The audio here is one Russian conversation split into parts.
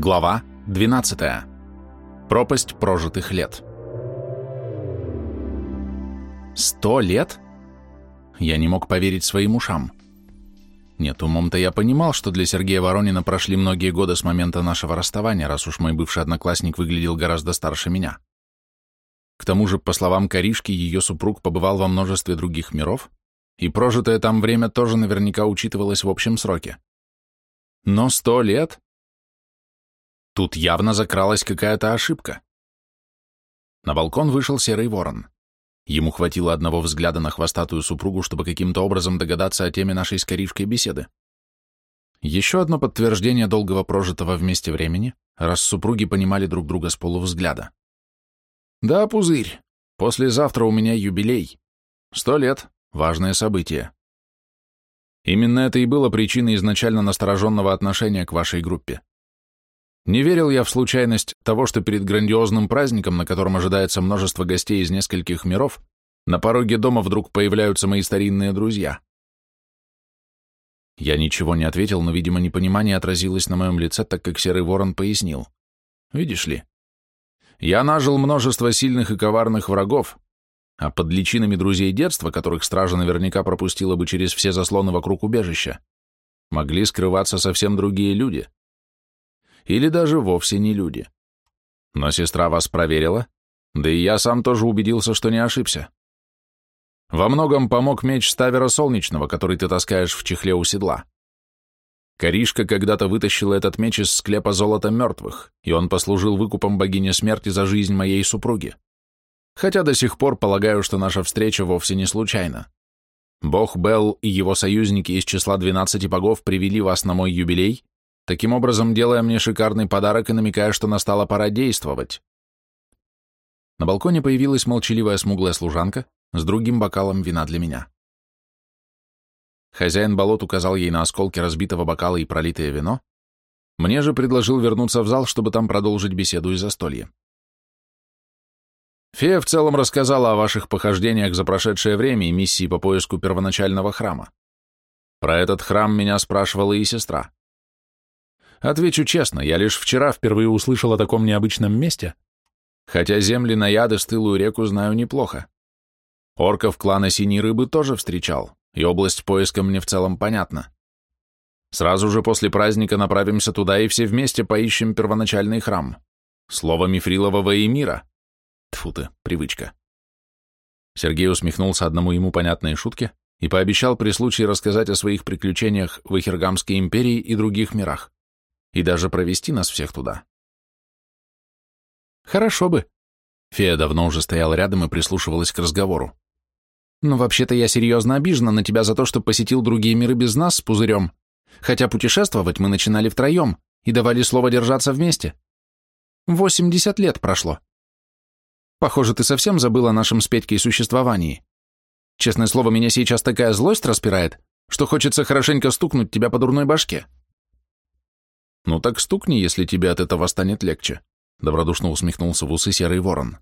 Глава 12. Пропасть прожитых лет. Сто лет? Я не мог поверить своим ушам. Нет, умом-то я понимал, что для Сергея Воронина прошли многие годы с момента нашего расставания, раз уж мой бывший одноклассник выглядел гораздо старше меня. К тому же, по словам Каришки, ее супруг побывал во множестве других миров, и прожитое там время тоже наверняка учитывалось в общем сроке. Но сто лет? Тут явно закралась какая-то ошибка. На балкон вышел серый ворон. Ему хватило одного взгляда на хвостатую супругу, чтобы каким-то образом догадаться о теме нашей с Каришкой беседы. Еще одно подтверждение долгого прожитого вместе времени, раз супруги понимали друг друга с полувзгляда. «Да, пузырь, послезавтра у меня юбилей. Сто лет. Важное событие. Именно это и было причиной изначально настороженного отношения к вашей группе. Не верил я в случайность того, что перед грандиозным праздником, на котором ожидается множество гостей из нескольких миров, на пороге дома вдруг появляются мои старинные друзья. Я ничего не ответил, но, видимо, непонимание отразилось на моем лице, так как Серый Ворон пояснил. Видишь ли, я нажил множество сильных и коварных врагов, а под личинами друзей детства, которых стража наверняка пропустила бы через все заслоны вокруг убежища, могли скрываться совсем другие люди или даже вовсе не люди. Но сестра вас проверила, да и я сам тоже убедился, что не ошибся. Во многом помог меч Ставера Солнечного, который ты таскаешь в чехле у седла. Коришка когда-то вытащила этот меч из склепа золота мертвых, и он послужил выкупом богине смерти за жизнь моей супруги. Хотя до сих пор полагаю, что наша встреча вовсе не случайна. Бог Белл и его союзники из числа двенадцати богов привели вас на мой юбилей, таким образом делая мне шикарный подарок и намекая, что настала пора действовать. На балконе появилась молчаливая смуглая служанка с другим бокалом вина для меня. Хозяин болот указал ей на осколки разбитого бокала и пролитое вино, мне же предложил вернуться в зал, чтобы там продолжить беседу и застолье. Фея в целом рассказала о ваших похождениях за прошедшее время и миссии по поиску первоначального храма. Про этот храм меня спрашивала и сестра. Отвечу честно, я лишь вчера впервые услышал о таком необычном месте, хотя земли на яды стылую реку знаю неплохо. Орков клана Синей Рыбы тоже встречал, и область поиска мне в целом понятна. Сразу же после праздника направимся туда и все вместе поищем первоначальный храм. Слово Мифрилового эмира. Тфу ты, привычка. Сергей усмехнулся одному ему понятной шутке и пообещал при случае рассказать о своих приключениях в Эхергамской империи и других мирах и даже провести нас всех туда. Хорошо бы. Фея давно уже стояла рядом и прислушивалась к разговору. Но вообще-то я серьезно обижена на тебя за то, что посетил другие миры без нас с пузырем, хотя путешествовать мы начинали втроем и давали слово держаться вместе. Восемьдесят лет прошло. Похоже, ты совсем забыл о нашем с Петькой существовании. Честное слово, меня сейчас такая злость распирает, что хочется хорошенько стукнуть тебя по дурной башке. «Ну так стукни, если тебе от этого станет легче», — добродушно усмехнулся в усы серый ворон.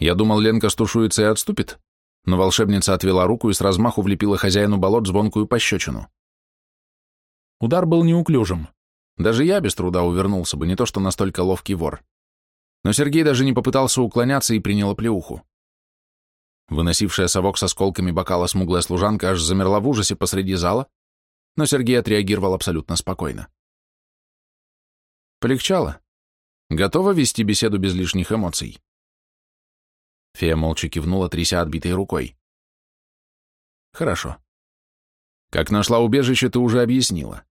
Я думал, Ленка стушуется и отступит, но волшебница отвела руку и с размаху влепила хозяину болот звонкую пощечину. Удар был неуклюжим. Даже я без труда увернулся бы, не то что настолько ловкий вор. Но Сергей даже не попытался уклоняться и принял оплеуху. Выносившая совок с осколками бокала смуглая служанка аж замерла в ужасе посреди зала, но Сергей отреагировал абсолютно спокойно. Полегчало. Готова вести беседу без лишних эмоций? Фея молча кивнула, тряся отбитой рукой. Хорошо. Как нашла убежище, ты уже объяснила.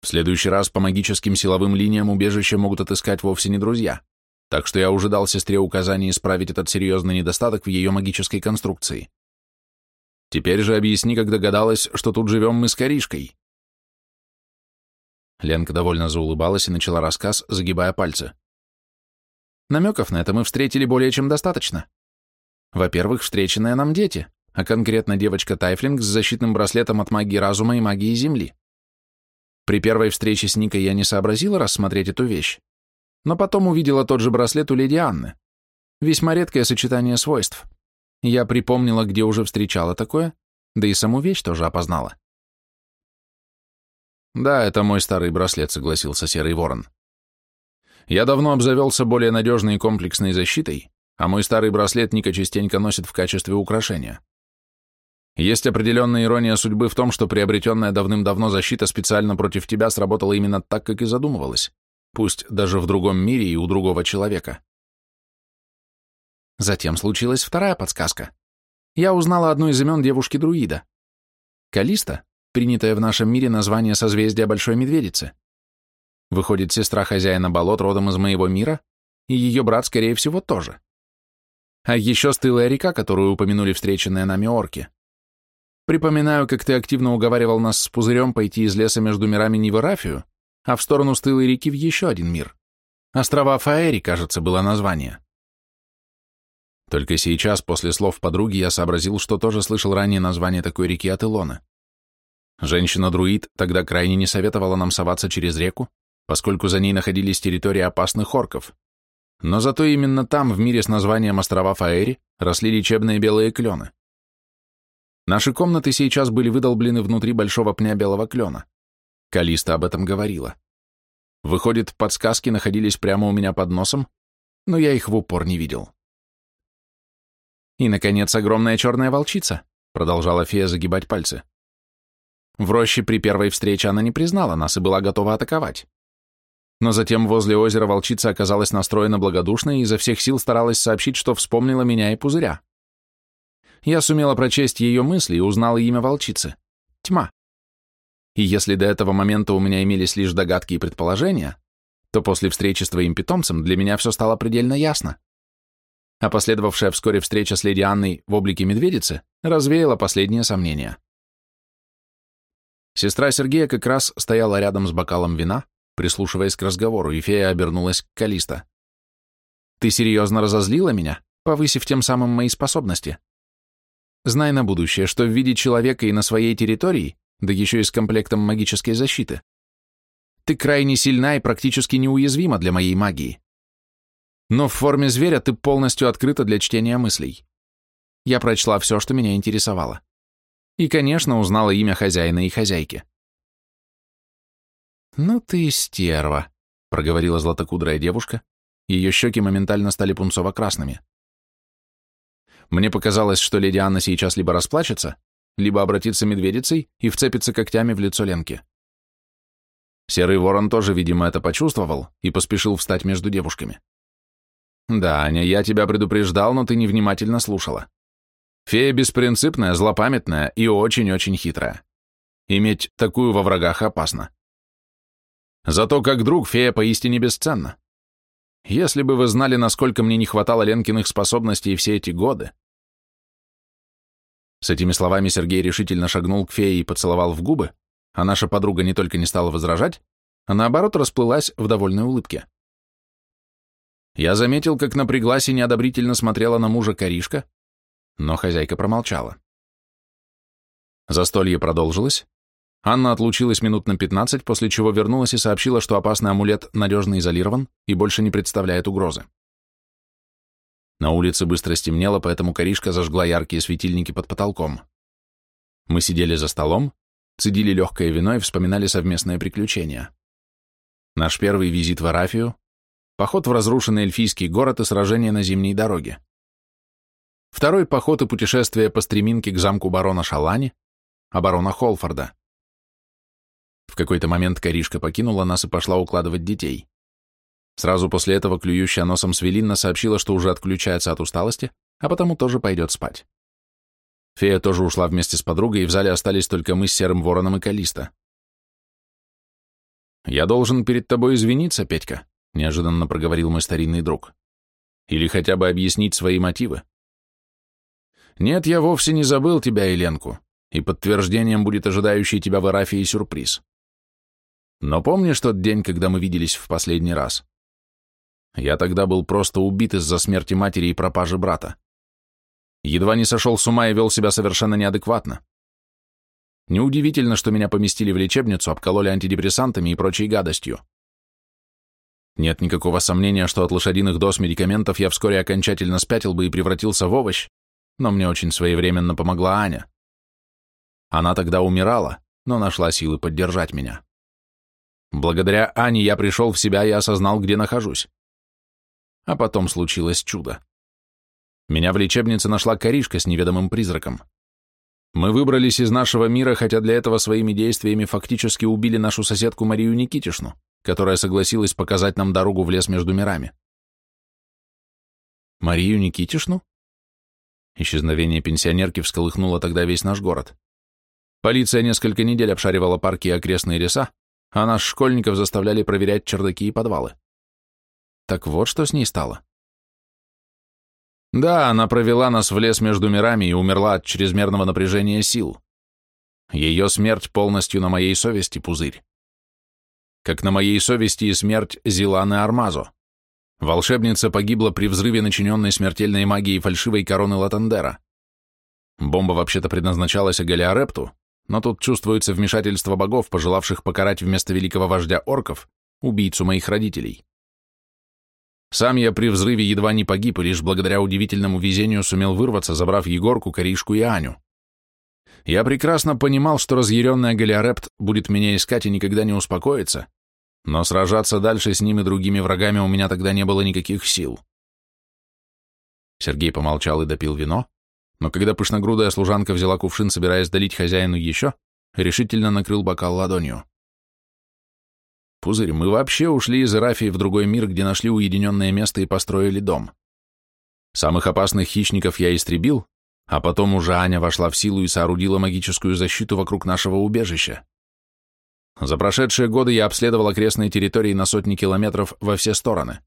В следующий раз по магическим силовым линиям убежище могут отыскать вовсе не друзья, так что я уже дал сестре указание исправить этот серьезный недостаток в ее магической конструкции. Теперь же объясни, как догадалась, что тут живем мы с Коришкой. Ленка довольно заулыбалась и начала рассказ, загибая пальцы. Намеков на это мы встретили более чем достаточно. Во-первых, встреченные нам дети, а конкретно девочка Тайфлинг с защитным браслетом от магии разума и магии Земли. При первой встрече с Никой я не сообразила рассмотреть эту вещь, но потом увидела тот же браслет у леди Анны. Весьма редкое сочетание свойств. Я припомнила, где уже встречала такое, да и саму вещь тоже опознала. Да, это мой старый браслет, согласился Серый Ворон. Я давно обзавелся более надежной и комплексной защитой, а мой старый браслет Ника частенько носит в качестве украшения. Есть определенная ирония судьбы в том, что приобретенная давным-давно защита специально против тебя сработала именно так, как и задумывалась, пусть даже в другом мире и у другого человека. Затем случилась вторая подсказка. Я узнала одно из имен девушки-друида. Калиста, принятое в нашем мире название созвездия Большой Медведицы. Выходит, сестра хозяина болот родом из моего мира, и ее брат, скорее всего, тоже. А еще стылая река, которую упомянули встреченные нами орки. Припоминаю, как ты активно уговаривал нас с пузырем пойти из леса между мирами не в Ирафию, а в сторону стылой реки в еще один мир. Острова Фаэри, кажется, было название. Только сейчас, после слов подруги, я сообразил, что тоже слышал ранее название такой реки от Илона. Женщина-друид тогда крайне не советовала нам соваться через реку, поскольку за ней находились территории опасных орков. Но зато именно там, в мире с названием острова Фаэри, росли лечебные белые клены. Наши комнаты сейчас были выдолблены внутри большого пня белого клена. Калиста об этом говорила. Выходит, подсказки находились прямо у меня под носом, но я их в упор не видел. И, наконец, огромная черная волчица, продолжала фея загибать пальцы. В роще при первой встрече она не признала нас и была готова атаковать. Но затем возле озера волчица оказалась настроена благодушно и изо всех сил старалась сообщить, что вспомнила меня и пузыря. Я сумела прочесть ее мысли и узнала имя волчицы — Тьма. И если до этого момента у меня имелись лишь догадки и предположения, то после встречи с твоим питомцем для меня все стало предельно ясно. А последовавшая вскоре встреча с леди Анной в облике медведицы развеяла последние сомнения. Сестра Сергея как раз стояла рядом с бокалом вина, прислушиваясь к разговору, и фея обернулась к Калиста. «Ты серьезно разозлила меня, повысив тем самым мои способности? Знай на будущее, что в виде человека и на своей территории, да еще и с комплектом магической защиты, ты крайне сильна и практически неуязвима для моей магии. Но в форме зверя ты полностью открыта для чтения мыслей. Я прочла все, что меня интересовало. И, конечно, узнала имя хозяина и хозяйки. «Ну ты стерва», — проговорила златокудрая девушка. Ее щеки моментально стали пунцово-красными. Мне показалось, что леди Анна сейчас либо расплачется, либо обратится медведицей и вцепится когтями в лицо Ленки. Серый ворон тоже, видимо, это почувствовал и поспешил встать между девушками. «Да, Аня, я тебя предупреждал, но ты невнимательно слушала. Фея беспринципная, злопамятная и очень-очень хитрая. Иметь такую во врагах опасно. Зато как друг фея поистине бесценна. Если бы вы знали, насколько мне не хватало Ленкиных способностей все эти годы. С этими словами Сергей решительно шагнул к фее и поцеловал в губы, а наша подруга не только не стала возражать, а наоборот расплылась в довольной улыбке. Я заметил, как напряглась и неодобрительно смотрела на мужа Каришка, но хозяйка промолчала. Застолье продолжилось, Анна отлучилась минут на 15, после чего вернулась и сообщила, что опасный амулет надежно изолирован и больше не представляет угрозы. На улице быстро стемнело, поэтому Каришка зажгла яркие светильники под потолком. Мы сидели за столом, цедили легкое вино и вспоминали совместные приключения. Наш первый визит в Арафию, поход в разрушенный эльфийский город и сражение на зимней дороге. Второй поход и путешествие по стреминке к замку барона Шалани, а барона Холфорда. В какой-то момент Каришка покинула нас и пошла укладывать детей. Сразу после этого клюющая носом Свелинна сообщила, что уже отключается от усталости, а потому тоже пойдет спать. Фея тоже ушла вместе с подругой, и в зале остались только мы с Серым Вороном и Калиста. «Я должен перед тобой извиниться, Петька», — неожиданно проговорил мой старинный друг. «Или хотя бы объяснить свои мотивы». «Нет, я вовсе не забыл тебя, Еленку, и подтверждением будет ожидающий тебя в Арафии сюрприз. Но помнишь тот день, когда мы виделись в последний раз? Я тогда был просто убит из-за смерти матери и пропажи брата. Едва не сошел с ума и вел себя совершенно неадекватно. Неудивительно, что меня поместили в лечебницу, обкололи антидепрессантами и прочей гадостью. Нет никакого сомнения, что от лошадиных доз медикаментов я вскоре окончательно спятил бы и превратился в овощ, но мне очень своевременно помогла Аня. Она тогда умирала, но нашла силы поддержать меня. Благодаря Ане я пришел в себя и осознал, где нахожусь. А потом случилось чудо. Меня в лечебнице нашла коришка с неведомым призраком. Мы выбрались из нашего мира, хотя для этого своими действиями фактически убили нашу соседку Марию Никитишну, которая согласилась показать нам дорогу в лес между мирами. Марию Никитишну? Исчезновение пенсионерки всколыхнуло тогда весь наш город. Полиция несколько недель обшаривала парки и окрестные леса, а нас, школьников, заставляли проверять чердаки и подвалы. Так вот, что с ней стало. Да, она провела нас в лес между мирами и умерла от чрезмерного напряжения сил. Ее смерть полностью на моей совести, пузырь. Как на моей совести и смерть Зиланы Армазо. Волшебница погибла при взрыве, начиненной смертельной магией фальшивой короны Латандера. Бомба вообще-то предназначалась Агалиарепту, но тут чувствуется вмешательство богов, пожелавших покарать вместо великого вождя орков убийцу моих родителей. Сам я при взрыве едва не погиб и лишь благодаря удивительному везению сумел вырваться, забрав Егорку, Коришку и Аню. Я прекрасно понимал, что разъяренная Галиарепт будет меня искать и никогда не успокоится, но сражаться дальше с ним и другими врагами у меня тогда не было никаких сил. Сергей помолчал и допил вино, но когда пышногрудая служанка взяла кувшин, собираясь долить хозяину еще, решительно накрыл бокал ладонью. «Пузырь, мы вообще ушли из Ирафии в другой мир, где нашли уединенное место и построили дом. Самых опасных хищников я истребил, а потом уже Аня вошла в силу и соорудила магическую защиту вокруг нашего убежища. За прошедшие годы я обследовал окрестные территории на сотни километров во все стороны.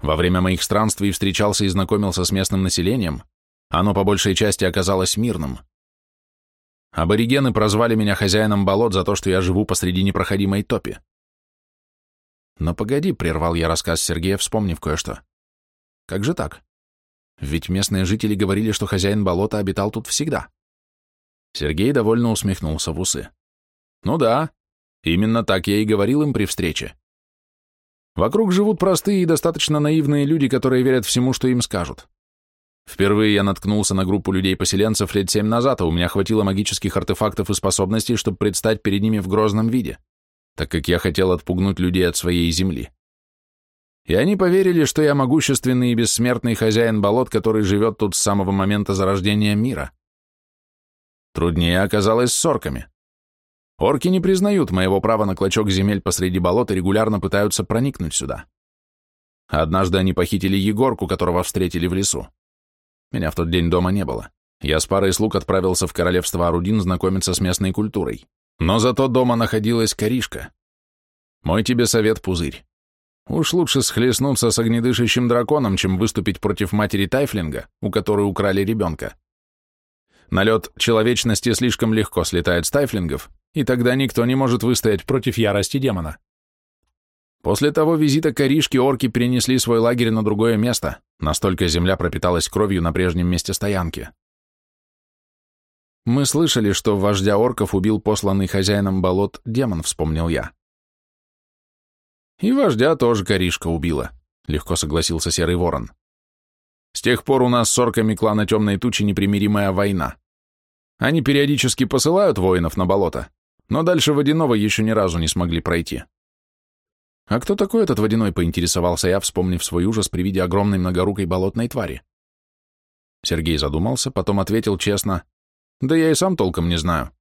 Во время моих странствий встречался и знакомился с местным населением, оно по большей части оказалось мирным. Аборигены прозвали меня хозяином болот за то, что я живу посреди непроходимой топи. Но погоди, прервал я рассказ Сергея, вспомнив кое-что. Как же так? Ведь местные жители говорили, что хозяин болота обитал тут всегда. Сергей довольно усмехнулся в усы. Ну да, именно так я и говорил им при встрече. Вокруг живут простые и достаточно наивные люди, которые верят всему, что им скажут. Впервые я наткнулся на группу людей-поселенцев лет семь назад, а у меня хватило магических артефактов и способностей, чтобы предстать перед ними в грозном виде, так как я хотел отпугнуть людей от своей земли. И они поверили, что я могущественный и бессмертный хозяин болот, который живет тут с самого момента зарождения мира. Труднее оказалось с орками. Орки не признают моего права на клочок земель посреди болот и регулярно пытаются проникнуть сюда. Однажды они похитили Егорку, которого встретили в лесу. Меня в тот день дома не было. Я с парой слуг отправился в королевство Арудин знакомиться с местной культурой. Но зато дома находилась коришка. Мой тебе совет, пузырь. Уж лучше схлестнуться с огнедышащим драконом, чем выступить против матери Тайфлинга, у которой украли ребенка. Налет человечности слишком легко слетает с Тайфлингов, и тогда никто не может выстоять против ярости демона. После того визита коришки орки перенесли свой лагерь на другое место, настолько земля пропиталась кровью на прежнем месте стоянки. Мы слышали, что вождя орков убил посланный хозяином болот демон, вспомнил я. И вождя тоже коришка убила, легко согласился Серый Ворон. С тех пор у нас с орками клана Темной Тучи непримиримая война. Они периодически посылают воинов на болото, но дальше водяного еще ни разу не смогли пройти. «А кто такой этот водяной?» — поинтересовался я, вспомнив свой ужас при виде огромной многорукой болотной твари. Сергей задумался, потом ответил честно, «Да я и сам толком не знаю.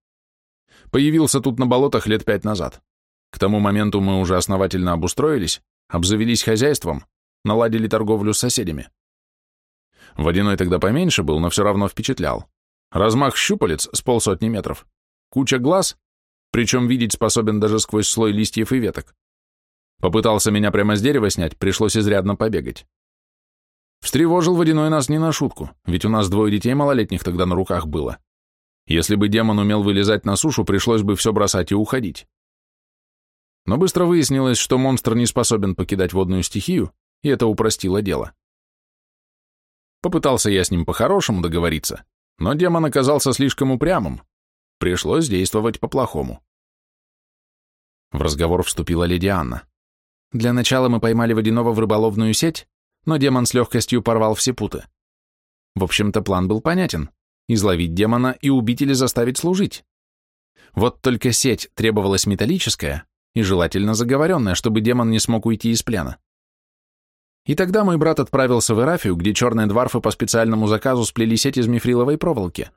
Появился тут на болотах лет пять назад. К тому моменту мы уже основательно обустроились, обзавелись хозяйством, наладили торговлю с соседями. Водяной тогда поменьше был, но все равно впечатлял. Размах щупалец с полсотни метров, куча глаз, причем видеть способен даже сквозь слой листьев и веток. Попытался меня прямо с дерева снять, пришлось изрядно побегать. Встревожил водяной нас не на шутку, ведь у нас двое детей малолетних тогда на руках было. Если бы демон умел вылезать на сушу, пришлось бы все бросать и уходить. Но быстро выяснилось, что монстр не способен покидать водную стихию, и это упростило дело. Попытался я с ним по-хорошему договориться, но демон оказался слишком упрямым. Пришлось действовать по-плохому. В разговор вступила леди Анна. Для начала мы поймали водяного в рыболовную сеть, но демон с легкостью порвал все путы. В общем-то, план был понятен – изловить демона и убить или заставить служить. Вот только сеть требовалась металлическая, и желательно заговоренное, чтобы демон не смог уйти из плена. И тогда мой брат отправился в Ирафию, где черные дварфы по специальному заказу сплели сеть из мифриловой проволоки.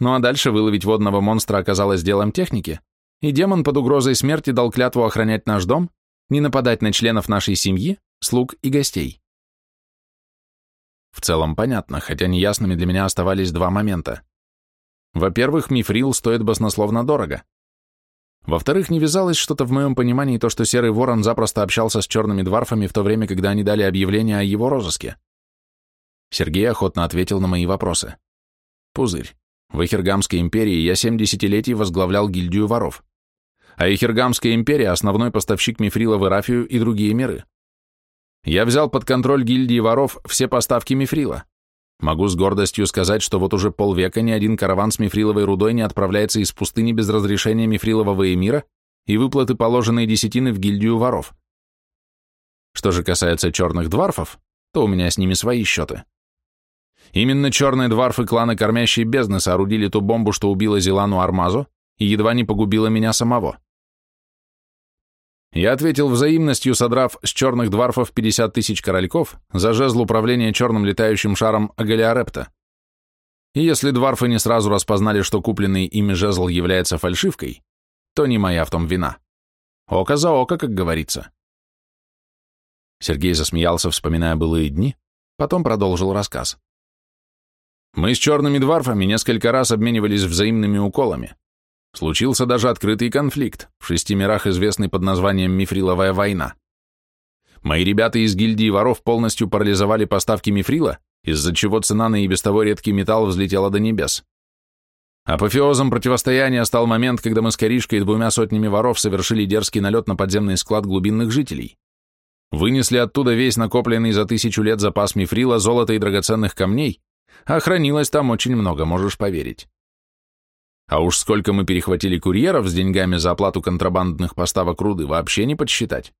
Ну а дальше выловить водного монстра оказалось делом техники, и демон под угрозой смерти дал клятву охранять наш дом, не нападать на членов нашей семьи, слуг и гостей. В целом понятно, хотя неясными для меня оставались два момента. Во-первых, мифрил стоит баснословно дорого. Во-вторых, не вязалось что-то в моем понимании то, что Серый Ворон запросто общался с черными дварфами в то время, когда они дали объявление о его розыске. Сергей охотно ответил на мои вопросы. Пузырь. В Эхергамской империи я семь десятилетий возглавлял гильдию воров. А Эхергамская империя – основной поставщик мифрила в Ирафию и другие миры. Я взял под контроль гильдии воров все поставки мифрила. Могу с гордостью сказать, что вот уже полвека ни один караван с мифриловой рудой не отправляется из пустыни без разрешения мифрилового эмира и выплаты положенной десятины в гильдию воров. Что же касается черных дварфов, то у меня с ними свои счеты. Именно черные дварфы клана Кормящей Бездны соорудили ту бомбу, что убила Зелану Армазу и едва не погубила меня самого. Я ответил взаимностью, содрав с черных дварфов 50 тысяч корольков за жезл управления черным летающим шаром Агалиарепта. И если дварфы не сразу распознали, что купленный ими жезл является фальшивкой, то не моя в том вина. Око за око, как говорится. Сергей засмеялся, вспоминая былые дни, потом продолжил рассказ. Мы с черными дварфами несколько раз обменивались взаимными уколами. Случился даже открытый конфликт, в шести мирах известный под названием «Мифриловая война». Мои ребята из гильдии воров полностью парализовали поставки мифрила, из-за чего цена на и без того редкий металл взлетела до небес. Апофеозом противостояния стал момент, когда мы с Коришкой и двумя сотнями воров совершили дерзкий налет на подземный склад глубинных жителей. Вынесли оттуда весь накопленный за тысячу лет запас мифрила, золота и драгоценных камней, а хранилось там очень много, можешь поверить. А уж сколько мы перехватили курьеров с деньгами за оплату контрабандных поставок руды, вообще не подсчитать.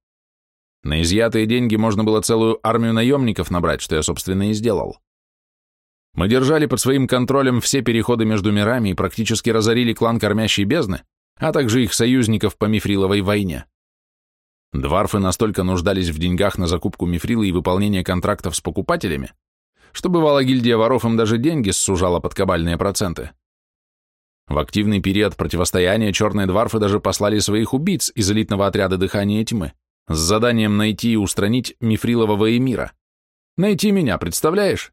На изъятые деньги можно было целую армию наемников набрать, что я, собственно, и сделал. Мы держали под своим контролем все переходы между мирами и практически разорили клан Кормящей Бездны, а также их союзников по мифриловой войне. Дварфы настолько нуждались в деньгах на закупку мифрила и выполнение контрактов с покупателями, что бывало гильдия воров им даже деньги сужала под кабальные проценты. В активный период противостояния черные дварфы даже послали своих убийц из элитного отряда дыхания тьмы с заданием найти и устранить мифрилового эмира. Найти меня, представляешь?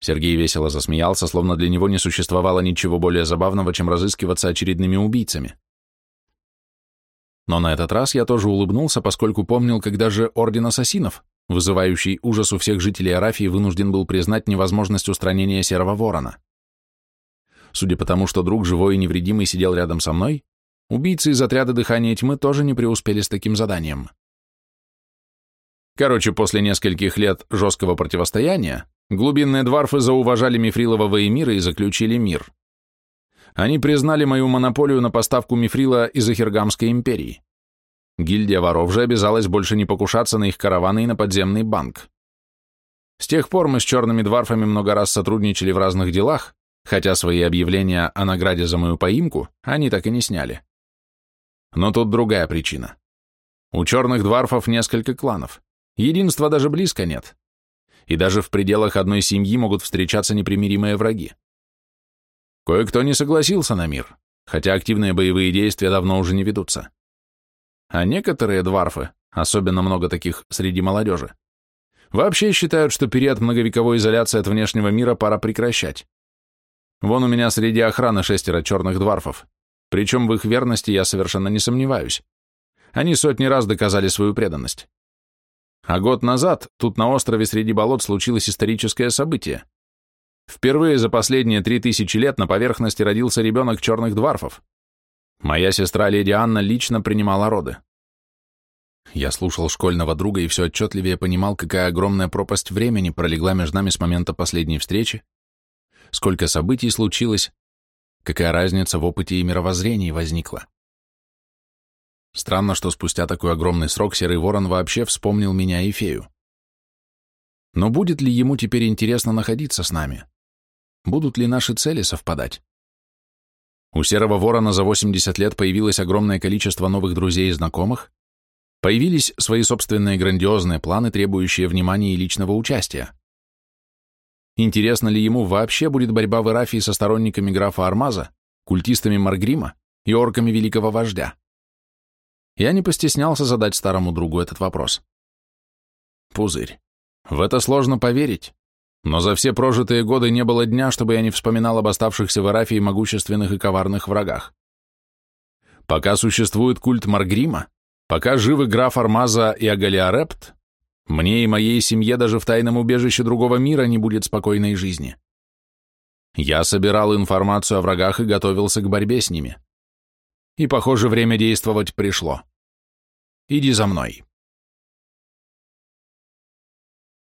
Сергей весело засмеялся, словно для него не существовало ничего более забавного, чем разыскиваться очередными убийцами. Но на этот раз я тоже улыбнулся, поскольку помнил, когда же Орден Ассасинов, вызывающий ужас у всех жителей Арафии, вынужден был признать невозможность устранения Серого Ворона. Судя по тому, что друг живой и невредимый сидел рядом со мной, убийцы из отряда дыхания тьмы тоже не преуспели с таким заданием. Короче, после нескольких лет жесткого противостояния, глубинные дварфы зауважали мифрилового эмира и заключили мир. Они признали мою монополию на поставку мифрила из Ахергамской империи. Гильдия воров же обязалась больше не покушаться на их караваны и на подземный банк. С тех пор мы с черными дварфами много раз сотрудничали в разных делах, хотя свои объявления о награде за мою поимку они так и не сняли. Но тут другая причина. У черных дварфов несколько кланов, единства даже близко нет, и даже в пределах одной семьи могут встречаться непримиримые враги. Кое-кто не согласился на мир, хотя активные боевые действия давно уже не ведутся. А некоторые дварфы, особенно много таких среди молодежи, вообще считают, что период многовековой изоляции от внешнего мира пора прекращать. Вон у меня среди охраны шестеро черных дварфов. Причем в их верности я совершенно не сомневаюсь. Они сотни раз доказали свою преданность. А год назад тут на острове среди болот случилось историческое событие. Впервые за последние три тысячи лет на поверхности родился ребенок черных дварфов. Моя сестра леди Анна лично принимала роды. Я слушал школьного друга и все отчетливее понимал, какая огромная пропасть времени пролегла между нами с момента последней встречи сколько событий случилось, какая разница в опыте и мировоззрении возникла. Странно, что спустя такой огромный срок Серый Ворон вообще вспомнил меня и фею. Но будет ли ему теперь интересно находиться с нами? Будут ли наши цели совпадать? У Серого Ворона за 80 лет появилось огромное количество новых друзей и знакомых, появились свои собственные грандиозные планы, требующие внимания и личного участия. Интересно ли ему вообще будет борьба в Ирафии со сторонниками графа Армаза, культистами Маргрима и орками великого вождя? Я не постеснялся задать старому другу этот вопрос. Пузырь. В это сложно поверить, но за все прожитые годы не было дня, чтобы я не вспоминал об оставшихся в Ирафии могущественных и коварных врагах. Пока существует культ Маргрима, пока живы граф Армаза и Агалиарепт, мне и моей семье даже в тайном убежище другого мира не будет спокойной жизни. Я собирал информацию о врагах и готовился к борьбе с ними. И, похоже, время действовать пришло. Иди за мной.